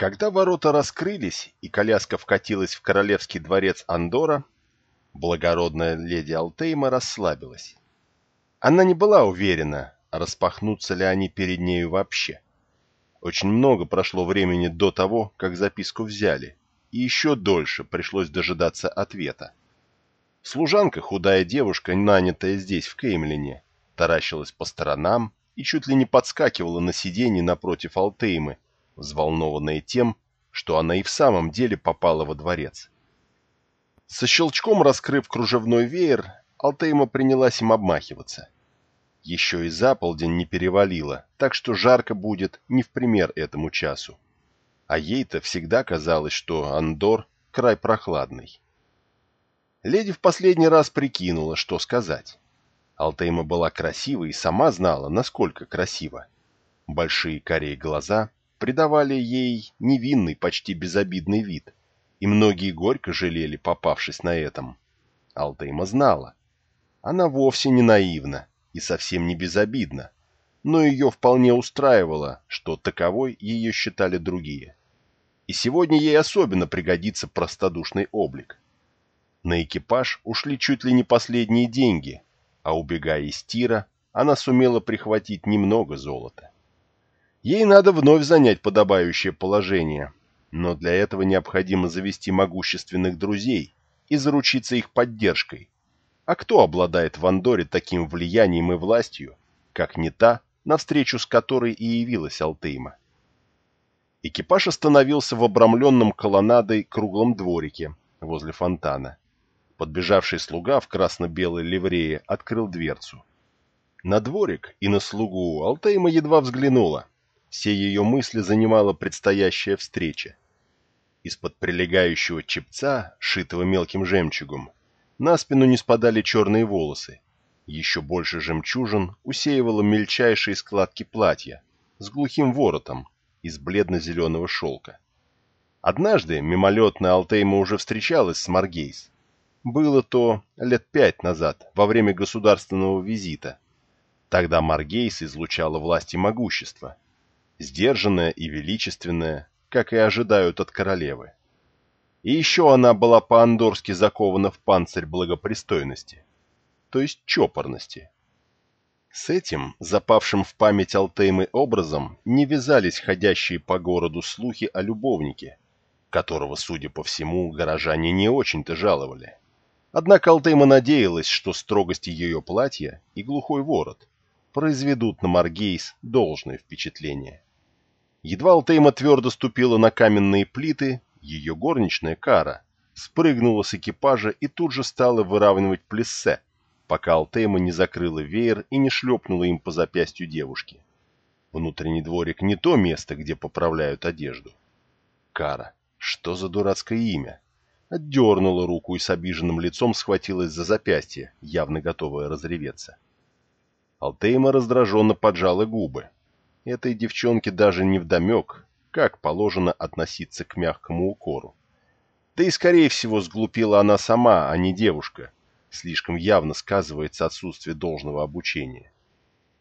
Когда ворота раскрылись и коляска вкатилась в королевский дворец Андора, благородная леди Алтейма расслабилась. Она не была уверена, распахнутся ли они перед нею вообще. Очень много прошло времени до того, как записку взяли, и еще дольше пришлось дожидаться ответа. Служанка, худая девушка, нанятая здесь, в Кеймлине, таращилась по сторонам и чуть ли не подскакивала на сиденье напротив Алтеймы, взволнованная тем, что она и в самом деле попала во дворец. Со щелчком раскрыв кружевной веер, Алтейма принялась им обмахиваться. Еще и за полдень не перевалило, так что жарко будет не в пример этому часу. А ей-то всегда казалось, что Андор — край прохладный. Леди в последний раз прикинула, что сказать. Алтейма была красива и сама знала, насколько красива. Большие корей глаза, придавали ей невинный, почти безобидный вид, и многие горько жалели, попавшись на этом. Алтейма знала. Она вовсе не наивна и совсем не безобидна, но ее вполне устраивало, что таковой ее считали другие. И сегодня ей особенно пригодится простодушный облик. На экипаж ушли чуть ли не последние деньги, а убегая из тира, она сумела прихватить немного золота. Ей надо вновь занять подобающее положение, но для этого необходимо завести могущественных друзей и заручиться их поддержкой. А кто обладает в Андоре таким влиянием и властью, как не та, навстречу с которой и явилась Алтейма? Экипаж остановился в обрамленном колоннадой круглом дворике возле фонтана. Подбежавший слуга в красно-белой ливрее открыл дверцу. На дворик и на слугу Алтейма едва взглянула. Все ее мысли занимала предстоящая встреча. Из-под прилегающего чепца, шитого мелким жемчугом, на спину не спадали черные волосы. Еще больше жемчужин усеивало мельчайшие складки платья с глухим воротом из бледно-зеленого шелка. Однажды мимолетно Алтейма уже встречалась с Маргейс. Было то лет пять назад, во время государственного визита. Тогда Маргейс излучала власть и могущество – сдержанная и величественная, как и ожидают от королевы. И еще она была по-андорски закована в панцирь благопристойности, то есть чопорности. С этим, запавшим в память Алтеймы образом, не вязались ходящие по городу слухи о любовнике, которого, судя по всему, горожане не очень-то жаловали. Однако Алтейма надеялась, что строгость ее платья и глухой ворот произведут на Маргейс должное впечатление. Едва Алтейма твердо ступила на каменные плиты, ее горничная Кара спрыгнула с экипажа и тут же стала выравнивать плессе, пока Алтейма не закрыла веер и не шлепнула им по запястью девушки. Внутренний дворик не то место, где поправляют одежду. Кара, что за дурацкое имя? Отдернула руку и с обиженным лицом схватилась за запястье, явно готовая разреветься. Алтейма раздраженно поджала губы. Этой девчонке даже не вдомек, как положено относиться к мягкому укору. Да и, скорее всего, сглупила она сама, а не девушка. Слишком явно сказывается отсутствие должного обучения.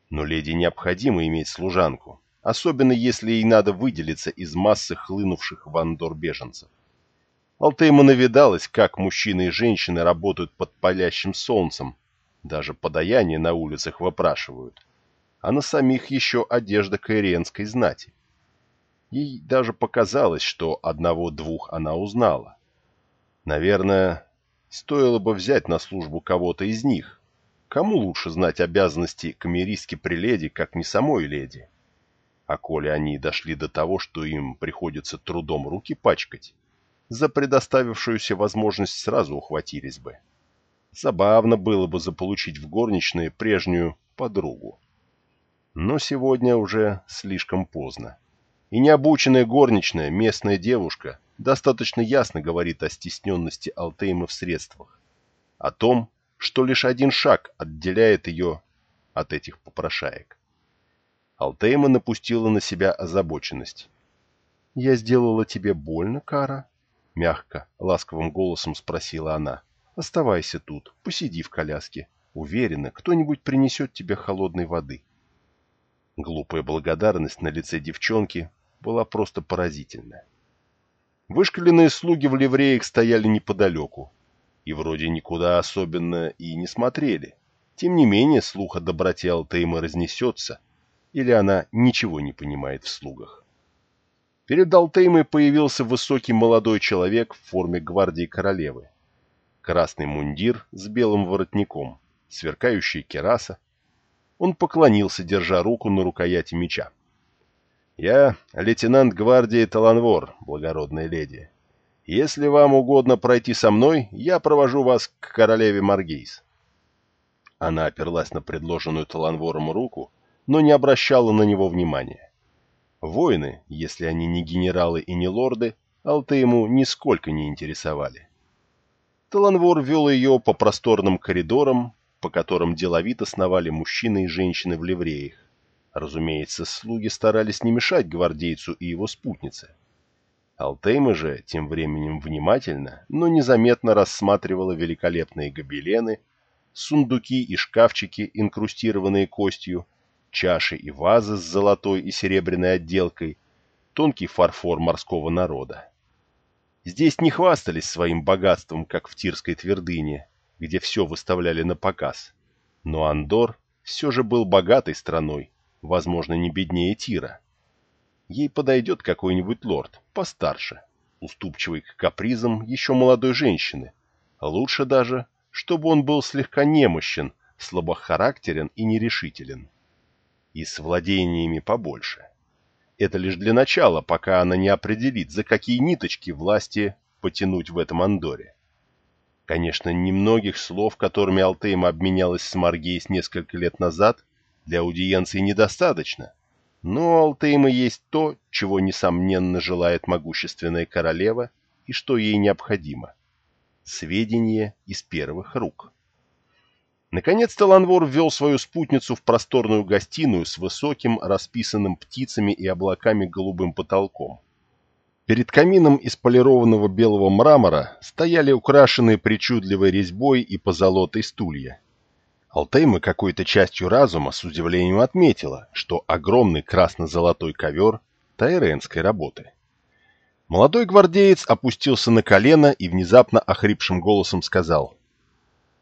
Но леди необходимо иметь служанку, особенно если ей надо выделиться из массы хлынувших в Андор беженцев. Алтейма навидалась, как мужчины и женщины работают под палящим солнцем, даже подаяние на улицах выпрашивают а на самих еще одежда каиренской знати. Ей даже показалось, что одного-двух она узнала. Наверное, стоило бы взять на службу кого-то из них. Кому лучше знать обязанности камеристки при леди, как не самой леди? А коли они дошли до того, что им приходится трудом руки пачкать, за предоставившуюся возможность сразу ухватились бы. Забавно было бы заполучить в горничные прежнюю подругу. Но сегодня уже слишком поздно. И необученная горничная, местная девушка, достаточно ясно говорит о стесненности Алтейма в средствах. О том, что лишь один шаг отделяет ее от этих попрошаек. Алтейма напустила на себя озабоченность. «Я сделала тебе больно, Кара?» Мягко, ласковым голосом спросила она. «Оставайся тут, посиди в коляске. Уверена, кто-нибудь принесет тебе холодной воды». Глупая благодарность на лице девчонки была просто поразительна. Вышкаленные слуги в ливреях стояли неподалеку, и вроде никуда особенно и не смотрели. Тем не менее, слух о доброте Алтейма разнесется, или она ничего не понимает в слугах. Перед Алтеймой появился высокий молодой человек в форме гвардии королевы. Красный мундир с белым воротником, сверкающая кераса. Он поклонился, держа руку на рукояти меча. «Я лейтенант гвардии Таланвор, благородная леди. Если вам угодно пройти со мной, я провожу вас к королеве Маргейс». Она оперлась на предложенную Таланвором руку, но не обращала на него внимания. Воины, если они не генералы и не лорды, Алты ему нисколько не интересовали. Таланвор вел ее по просторным коридорам, по которым деловито сновали мужчины и женщины в ливреях. Разумеется, слуги старались не мешать гвардейцу и его спутнице. Алтейма же тем временем внимательно, но незаметно рассматривала великолепные гобелены, сундуки и шкафчики, инкрустированные костью, чаши и вазы с золотой и серебряной отделкой, тонкий фарфор морского народа. Здесь не хвастались своим богатством, как в Тирской твердыне, где все выставляли на показ. Но Андор все же был богатой страной, возможно, не беднее Тира. Ей подойдет какой-нибудь лорд, постарше, уступчивый к капризам еще молодой женщины. Лучше даже, чтобы он был слегка немощен, слабохарактерен и нерешителен. И с владениями побольше. Это лишь для начала, пока она не определит, за какие ниточки власти потянуть в этом Андоре. Конечно, немногих слов, которыми Алтейма обменялась с Маргейс несколько лет назад, для аудиенции недостаточно. Но у Алтейма есть то, чего, несомненно, желает могущественная королева и что ей необходимо. Сведения из первых рук. Наконец-то Ланвор ввел свою спутницу в просторную гостиную с высоким, расписанным птицами и облаками голубым потолком. Перед камином из полированного белого мрамора стояли украшенные причудливой резьбой и позолотой стулья. Алтейма какой-то частью разума с удивлением отметила, что огромный красно-золотой ковер тайренской работы. Молодой гвардеец опустился на колено и внезапно охрипшим голосом сказал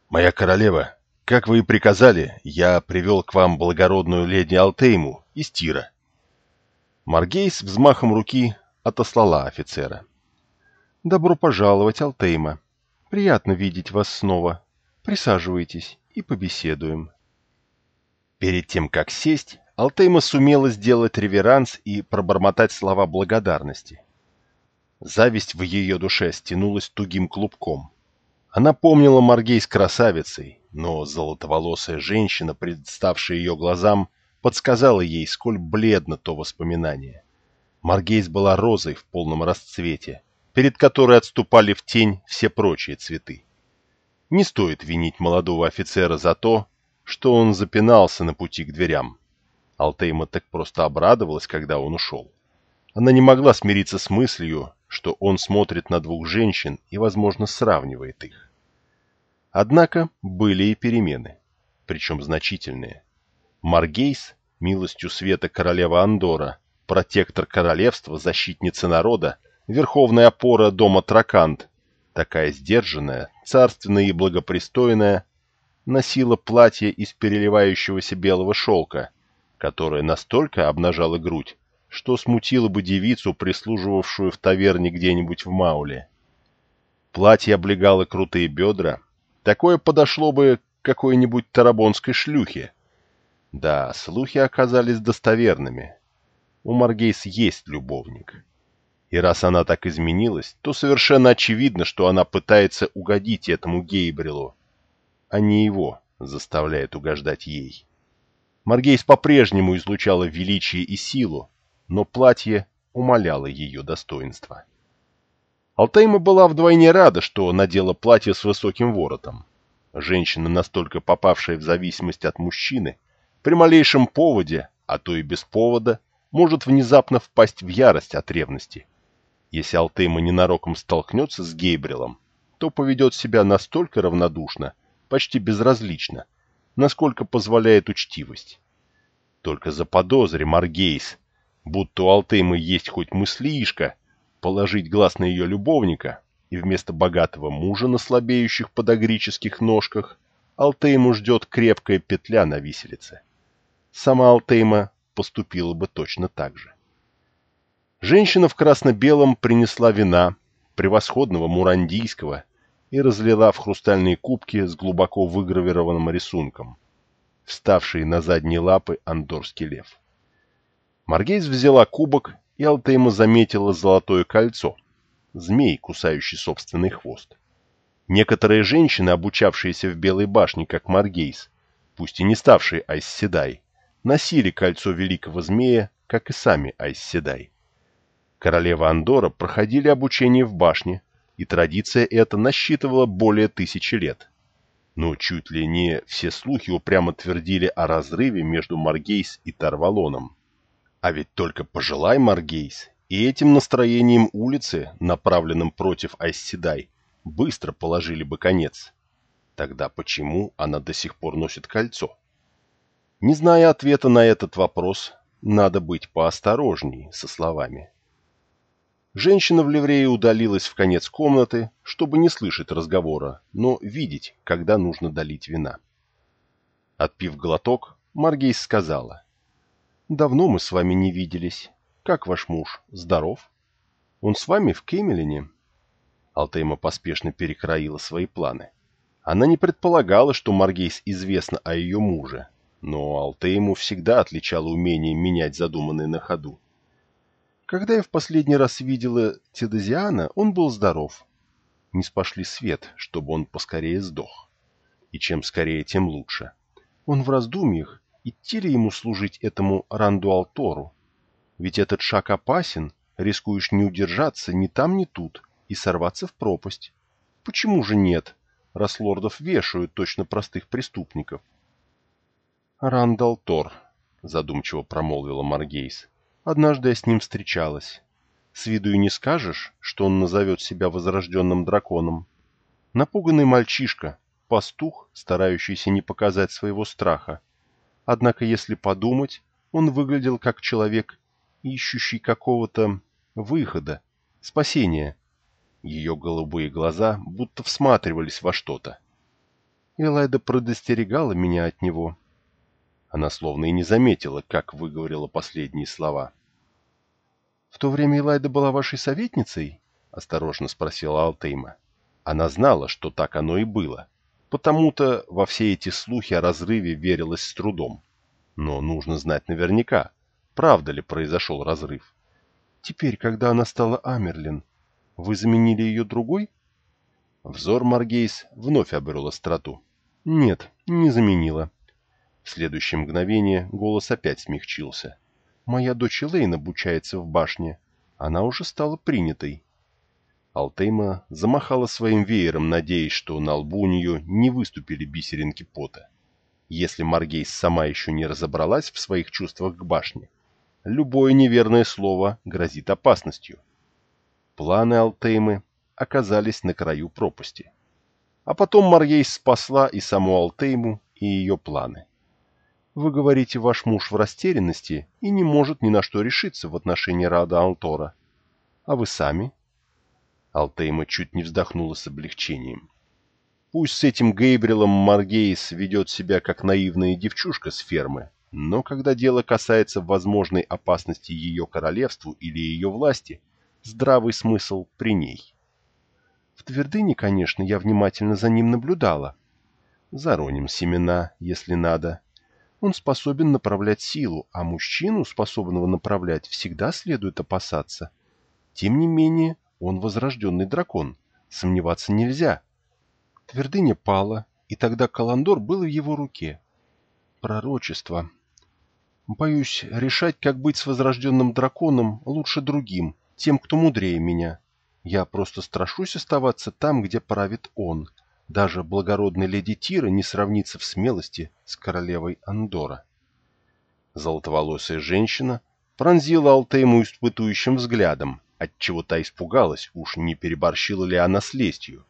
«Моя королева, как вы и приказали, я привел к вам благородную леди Алтейму из Тира». Маргейс взмахом руки отослала офицера. «Добро пожаловать, Алтейма. Приятно видеть вас снова. Присаживайтесь и побеседуем». Перед тем, как сесть, Алтейма сумела сделать реверанс и пробормотать слова благодарности. Зависть в ее душе стянулась тугим клубком. Она помнила Маргей с красавицей, но золотоволосая женщина, представшая ее глазам, подсказала ей, сколь бледно то воспоминание. Маргейс была розой в полном расцвете, перед которой отступали в тень все прочие цветы. Не стоит винить молодого офицера за то, что он запинался на пути к дверям. Алтейма так просто обрадовалась, когда он ушел. Она не могла смириться с мыслью, что он смотрит на двух женщин и, возможно, сравнивает их. Однако были и перемены, причем значительные. Маргейс, милостью света королева Андора, протектор королевства, защитница народа, верховная опора дома Тракант, такая сдержанная, царственная и благопристойная, носила платье из переливающегося белого шелка, которое настолько обнажало грудь, что смутило бы девицу, прислуживавшую в таверне где-нибудь в Мауле. Платье облегало крутые бедра, такое подошло бы какой-нибудь тарабонской шлюхе. Да, слухи оказались достоверными. У Маргейс есть любовник. И раз она так изменилась, то совершенно очевидно, что она пытается угодить этому Гейбрилу, а не его заставляет угождать ей. Маргейс по-прежнему излучала величие и силу, но платье умаляло ее достоинство. Алтайма была вдвойне рада, что надела платье с высоким воротом. Женщина, настолько попавшая в зависимость от мужчины, при малейшем поводе, а то и без повода, может внезапно впасть в ярость от ревности. Если Алтейма ненароком столкнется с Гейбрилом, то поведет себя настолько равнодушно, почти безразлично, насколько позволяет учтивость. Только заподозри, Маргейс, будто у Алтеймы есть хоть мыслишка положить глаз на ее любовника, и вместо богатого мужа на слабеющих подогрических ножках Алтейму ждет крепкая петля на виселице. Сама Алтейма поступила бы точно так же. Женщина в красно-белом принесла вина, превосходного мурандийского, и разлила в хрустальные кубки с глубоко выгравированным рисунком, вставший на задние лапы андорский лев. Маргейс взяла кубок, и Алтейма заметила золотое кольцо, змей, кусающий собственный хвост. Некоторые женщины, обучавшиеся в Белой башне, как Маргейс, пусть и не ставшие Айсседай, носили кольцо великого змея, как и сами Айсседай. Королева Андора проходили обучение в башне, и традиция эта насчитывала более тысячи лет. Но чуть ли не все слухи упрямо твердили о разрыве между Маргейс и Тарвалоном. А ведь только пожелай Маргейс, и этим настроением улицы, направленным против Айсседай, быстро положили бы конец. Тогда почему она до сих пор носит кольцо? Не зная ответа на этот вопрос, надо быть поосторожней со словами. Женщина в ливрее удалилась в конец комнаты, чтобы не слышать разговора, но видеть, когда нужно долить вина. Отпив глоток, Маргейс сказала. «Давно мы с вами не виделись. Как ваш муж? Здоров? Он с вами в Кемелине?» Алтейма поспешно перекроила свои планы. Она не предполагала, что Маргейс известно о ее муже, но Алтейму всегда отличало умение менять задуманное на ходу. Когда я в последний раз видела Тедозиана, он был здоров. Не спошли свет, чтобы он поскорее сдох. И чем скорее, тем лучше. Он в раздумьях, идти ли ему служить этому Рандуалтору. Ведь этот шаг опасен, рискуешь не удержаться ни там, ни тут и сорваться в пропасть. Почему же нет, раз лордов вешают точно простых преступников? Рандалтор, задумчиво промолвила Маргейс. Однажды я с ним встречалась. С виду и не скажешь, что он назовет себя возрожденным драконом. Напуганный мальчишка, пастух, старающийся не показать своего страха. Однако, если подумать, он выглядел как человек, ищущий какого-то выхода, спасения. Ее голубые глаза будто всматривались во что-то. Элайда предостерегала меня от него. Она словно и не заметила, как выговорила последние слова. «В то время Элайда была вашей советницей?» — осторожно спросила Алтейма. Она знала, что так оно и было. Потому-то во все эти слухи о разрыве верилось с трудом. Но нужно знать наверняка, правда ли произошел разрыв. «Теперь, когда она стала Амерлин, вы заменили ее другой?» Взор Маргейс вновь обрел остроту. «Нет, не заменила». В следующее мгновение голос опять смягчился. Моя дочь Элейн обучается в башне. Она уже стала принятой. Алтейма замахала своим веером, надеясь, что на лбу у нее не выступили бисеринки пота. Если Маргейс сама еще не разобралась в своих чувствах к башне, любое неверное слово грозит опасностью. Планы Алтеймы оказались на краю пропасти. А потом Маргейс спасла и саму Алтейму, и ее планы. Вы говорите, ваш муж в растерянности и не может ни на что решиться в отношении Рада Алтора. А вы сами? Алтейма чуть не вздохнула с облегчением. Пусть с этим Гейбрилом Маргейс ведет себя как наивная девчушка с фермы, но когда дело касается возможной опасности ее королевству или ее власти, здравый смысл при ней. В твердыне, конечно, я внимательно за ним наблюдала. Зароним семена, если надо, он способен направлять силу, а мужчину, способного направлять, всегда следует опасаться. Тем не менее, он возрожденный дракон. Сомневаться нельзя. Твердыня пала, и тогда Каландор был в его руке. Пророчество. Боюсь, решать, как быть с возрожденным драконом, лучше другим, тем, кто мудрее меня. Я просто страшусь оставаться там, где правит он. Даже благородная леди Тира не сравнится в смелости с королевой Андора. Золотоволосая женщина пронзила Алтейму испытующим взглядом, отчего та испугалась, уж не переборщила ли она с лестью.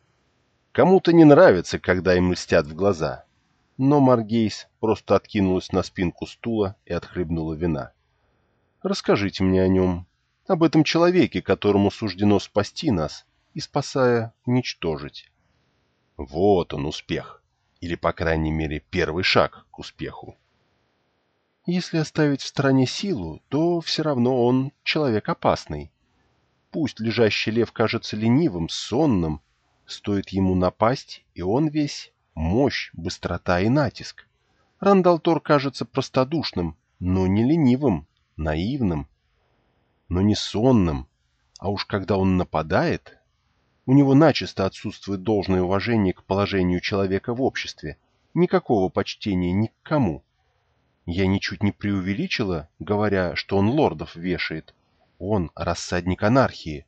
Кому-то не нравится, когда им льстят в глаза. Но Маргейс просто откинулась на спинку стула и отхлебнула вина. Расскажите мне о нем, об этом человеке, которому суждено спасти нас и, спасая, уничтожить. Вот он успех, или, по крайней мере, первый шаг к успеху. Если оставить в стороне силу, то все равно он человек опасный. Пусть лежащий лев кажется ленивым, сонным, стоит ему напасть, и он весь мощь, быстрота и натиск. Рандалтор кажется простодушным, но не ленивым, наивным, но не сонным, а уж когда он нападает, у него начисто отсутствует должное уважение к положению человека в обществе, никакого почтения ни к кому. Я ничуть не преувеличила, говоря, что он лордов вешает. Он рассадник анархии.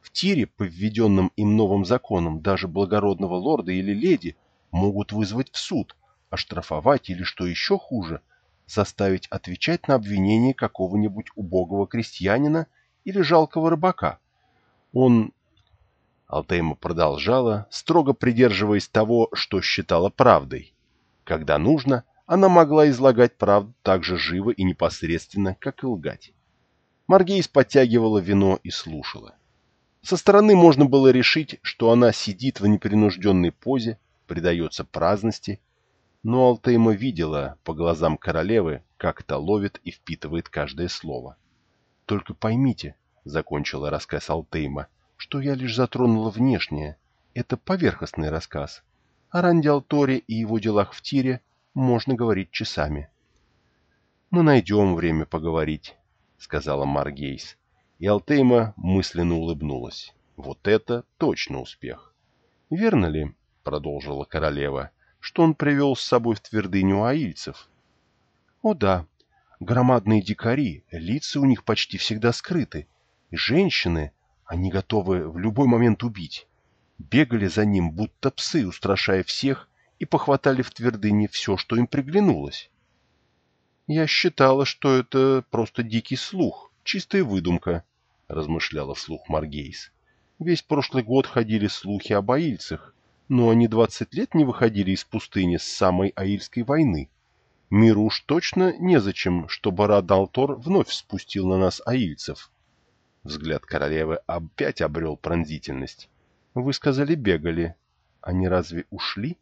В тире, по введенным им новым законам, даже благородного лорда или леди могут вызвать в суд, оштрафовать или, что еще хуже, заставить отвечать на обвинение какого-нибудь убогого крестьянина или жалкого рыбака. Он... Алтейма продолжала, строго придерживаясь того, что считала правдой. Когда нужно, она могла излагать правду так же живо и непосредственно, как и лгать. Маргейс подтягивала вино и слушала. Со стороны можно было решить, что она сидит в непринужденной позе, предается праздности, но Алтейма видела по глазам королевы, как та ловит и впитывает каждое слово. «Только поймите», — закончила рассказ Алтейма, — «что я лишь затронула внешнее. Это поверхностный рассказ. О Ранди Алторе и его делах в тире можно говорить часами. «Мы найдем время поговорить», — сказала Маргейс. И Алтейма мысленно улыбнулась. «Вот это точно успех!» «Верно ли?» — продолжила королева, — что он привел с собой в твердыню аильцев. «О да, громадные дикари, лица у них почти всегда скрыты, женщины, они готовы в любой момент убить, бегали за ним, будто псы, устрашая всех и похватали в твердыне все, что им приглянулось. «Я считала, что это просто дикий слух, чистая выдумка», — размышляла вслух Маргейс. «Весь прошлый год ходили слухи об аильцах, но они двадцать лет не выходили из пустыни с самой Аильской войны. Миру уж точно незачем, чтобы Радалтор вновь спустил на нас аильцев». Взгляд королевы опять обрел пронзительность. «Вы сказали, бегали. Они разве ушли?»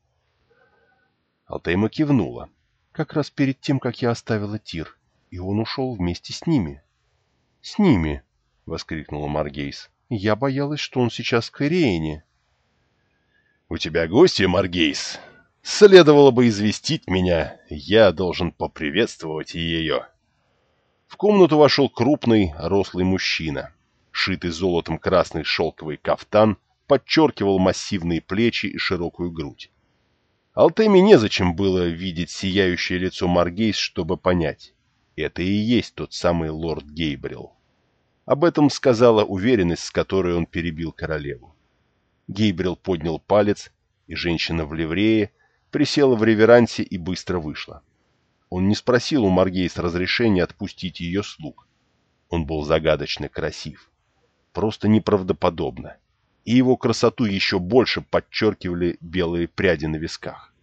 Алтейма кивнула. Как раз перед тем, как я оставила тир, и он ушел вместе с ними. — С ними! — воскликнула Маргейс. — Я боялась, что он сейчас в Кориэне. — У тебя гости, Маргейс. Следовало бы известить меня. Я должен поприветствовать ее. В комнату вошел крупный, рослый мужчина. Шитый золотом красный шелковый кафтан подчеркивал массивные плечи и широкую грудь. Алтеме незачем было видеть сияющее лицо Маргейс, чтобы понять. Это и есть тот самый лорд Гейбрил. Об этом сказала уверенность, с которой он перебил королеву. Гейбрил поднял палец, и женщина в ливрее присела в реверансе и быстро вышла. Он не спросил у Маргейс разрешения отпустить ее слуг. Он был загадочно красив. Просто неправдоподобно и его красоту еще больше подчеркивали белые пряди на висках.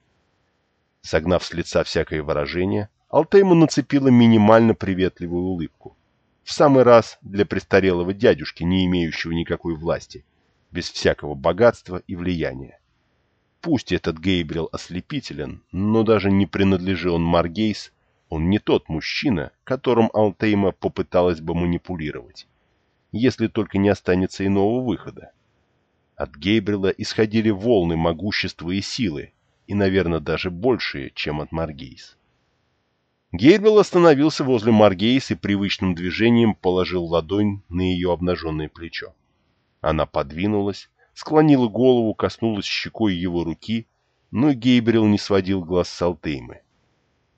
Согнав с лица всякое выражение, Алтейма нацепила минимально приветливую улыбку. В самый раз для престарелого дядюшки, не имеющего никакой власти, без всякого богатства и влияния. Пусть этот Гейбрил ослепителен, но даже не принадлежи он Маргейс, он не тот мужчина, которым Алтейма попыталась бы манипулировать, если только не останется иного выхода. От Гейбрила исходили волны могущества и силы, и, наверное, даже большие, чем от Маргейс. Гейбрил остановился возле Маргейс и привычным движением положил ладонь на ее обнаженное плечо. Она подвинулась, склонила голову, коснулась щекой его руки, но Гейбрил не сводил глаз с Алтеймы.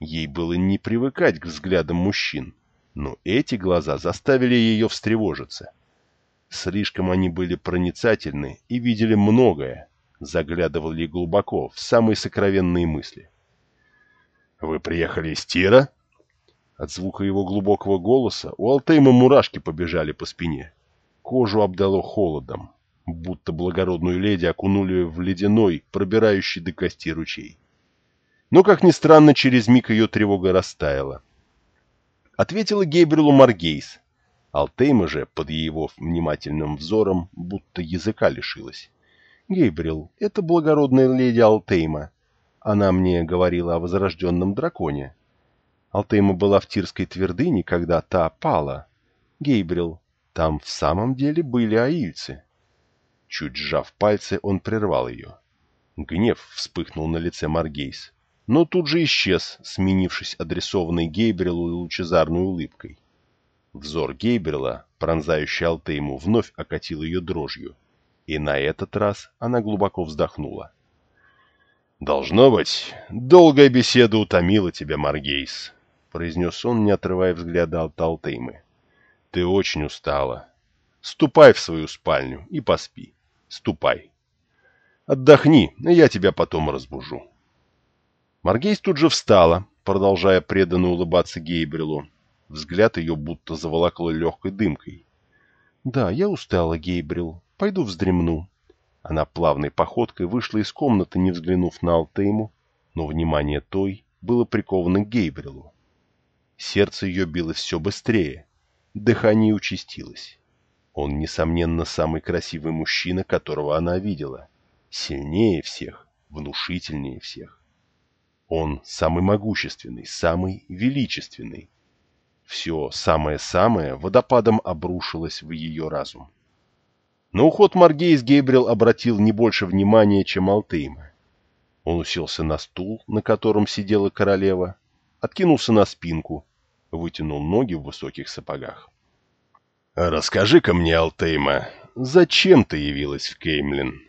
Ей было не привыкать к взглядам мужчин, но эти глаза заставили ее встревожиться. Слишком они были проницательны и видели многое, заглядывали глубоко в самые сокровенные мысли. «Вы приехали из Тира?» От звука его глубокого голоса у Алтейма мурашки побежали по спине. Кожу обдало холодом, будто благородную леди окунули в ледяной, пробирающий до кости ручей. Но, как ни странно, через миг ее тревога растаяла. Ответила Гейбрилу Маргейс. Алтейма же под его внимательным взором будто языка лишилась. «Гейбрил, это благородная леди Алтейма. Она мне говорила о возрожденном драконе. Алтейма была в Тирской твердыне, когда та пала. Гейбрил, там в самом деле были аильцы». Чуть сжав пальцы, он прервал ее. Гнев вспыхнул на лице Маргейс, но тут же исчез, сменившись адресованной Гейбрилу лучезарной улыбкой. Взор Гейбрила, пронзающий Алтейму, вновь окатил ее дрожью, и на этот раз она глубоко вздохнула. «Должно быть, долгая беседа утомила тебя, Маргейс», — произнес он, не отрывая взгляда от Алтеймы. «Ты очень устала. Ступай в свою спальню и поспи. Ступай. Отдохни, я тебя потом разбужу». Маргейс тут же встала, продолжая преданно улыбаться Гейбрилу. Взгляд ее будто заволокло легкой дымкой. «Да, я устала, Гейбрил. Пойду вздремну». Она плавной походкой вышла из комнаты, не взглянув на Алтейму, но внимание той было приковано к Гейбрилу. Сердце ее билось все быстрее, дыхание участилось. Он, несомненно, самый красивый мужчина, которого она видела. Сильнее всех, внушительнее всех. Он самый могущественный, самый величественный. Все самое-самое водопадом обрушилось в ее разум. На уход Маргейс Гейбрил обратил не больше внимания, чем Алтейма. Он уселся на стул, на котором сидела королева, откинулся на спинку, вытянул ноги в высоких сапогах. «Расскажи-ка мне, Алтейма, зачем ты явилась в Кеймлин?»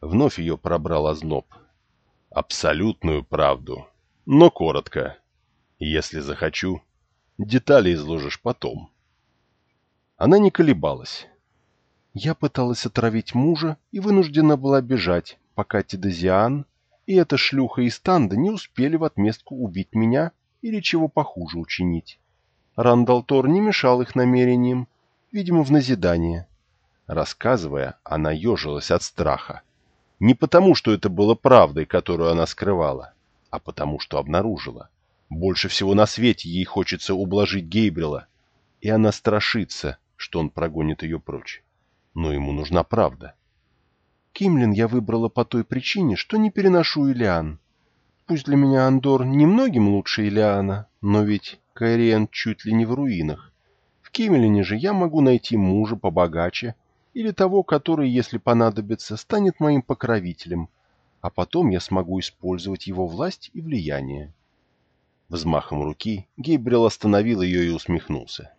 Вновь ее пробрал озноб. «Абсолютную правду, но коротко. Если захочу, детали изложишь потом». Она не колебалась. Я пыталась отравить мужа и вынуждена была бежать, пока Тидезиан и эта шлюха из Танда не успели в отместку убить меня или чего похуже учинить. Рандалтор не мешал их намерениям, видимо, в назидание. Рассказывая, она ежилась от страха. Не потому, что это было правдой, которую она скрывала, а потому, что обнаружила. Больше всего на свете ей хочется ублажить Гейбрила, и она страшится, что он прогонит ее прочь но ему нужна правда. Кимлин я выбрала по той причине, что не переношу Илиан. Пусть для меня Андор немногим лучше Илиана, но ведь Кайриен чуть ли не в руинах. В Кимлине же я могу найти мужа побогаче или того, который, если понадобится, станет моим покровителем, а потом я смогу использовать его власть и влияние. Взмахом руки Гейбрил остановил ее и усмехнулся.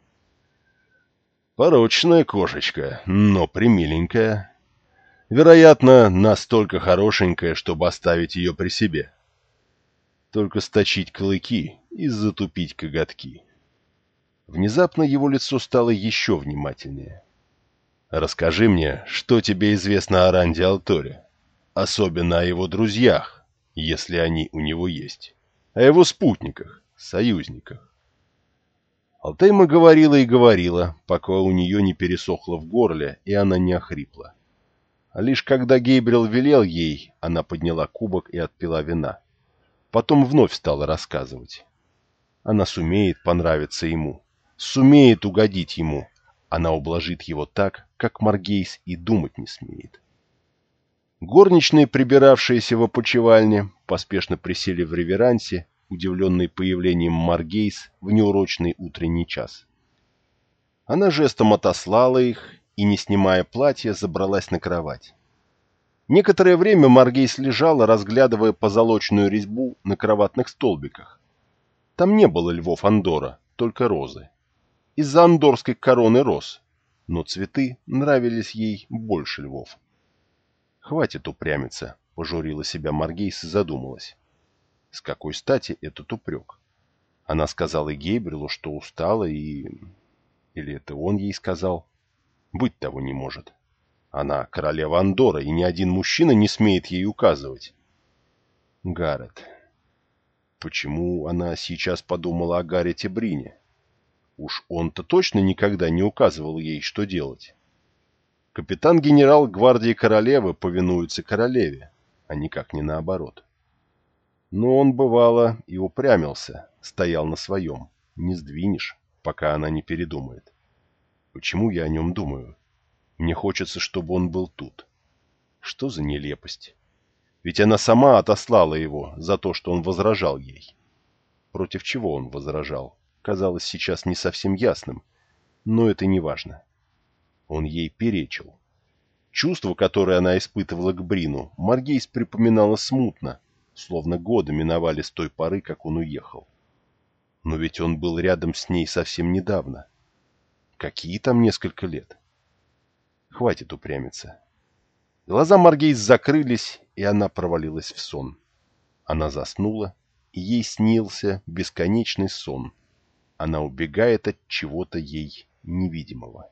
Порочная кошечка, но примиленькая. Вероятно, настолько хорошенькая, чтобы оставить ее при себе. Только сточить клыки и затупить коготки. Внезапно его лицо стало еще внимательнее. «Расскажи мне, что тебе известно о Ранде Алторе, особенно о его друзьях, если они у него есть, о его спутниках, союзниках. Алтейма говорила и говорила, пока у нее не пересохло в горле, и она не охрипла. А лишь когда Гейбрил велел ей, она подняла кубок и отпила вина. Потом вновь стала рассказывать. Она сумеет понравиться ему, сумеет угодить ему. Она ублажит его так, как Маргейс и думать не смеет. Горничные, прибиравшиеся в опочивальне, поспешно присели в реверансе удивленный появлением Маргейс в неурочный утренний час. Она жестом отослала их и, не снимая платья, забралась на кровать. Некоторое время Маргейс лежала, разглядывая позолоченную резьбу на кроватных столбиках. Там не было львов Андора, только розы. Из-за андорской короны роз, но цветы нравились ей больше львов. «Хватит упрямиться», — пожурила себя Маргейс и задумалась. С какой стати этот упрек? Она сказала Гейбрилу, что устала и... Или это он ей сказал? Быть того не может. Она королева Андора, и ни один мужчина не смеет ей указывать. Гаррет. Почему она сейчас подумала о Гаррете Брине? Уж он-то точно никогда не указывал ей, что делать. Капитан-генерал гвардии королевы повинуется королеве, а никак не наоборот. Но он, бывало, и упрямился, стоял на своем. не сдвинешь, пока она не передумает. Почему я о нем думаю? Мне хочется, чтобы он был тут. Что за нелепость? Ведь она сама отослала его за то, что он возражал ей. Против чего он возражал, казалось сейчас не совсем ясным, но это не важно. Он ей перечил. Чувство, которое она испытывала к Брину, Маргейс припоминала смутно, словно годы миновали с той поры, как он уехал. Но ведь он был рядом с ней совсем недавно. Какие там несколько лет? Хватит упрямиться. Глаза Маргейс закрылись, и она провалилась в сон. Она заснула, и ей снился бесконечный сон. Она убегает от чего-то ей невидимого.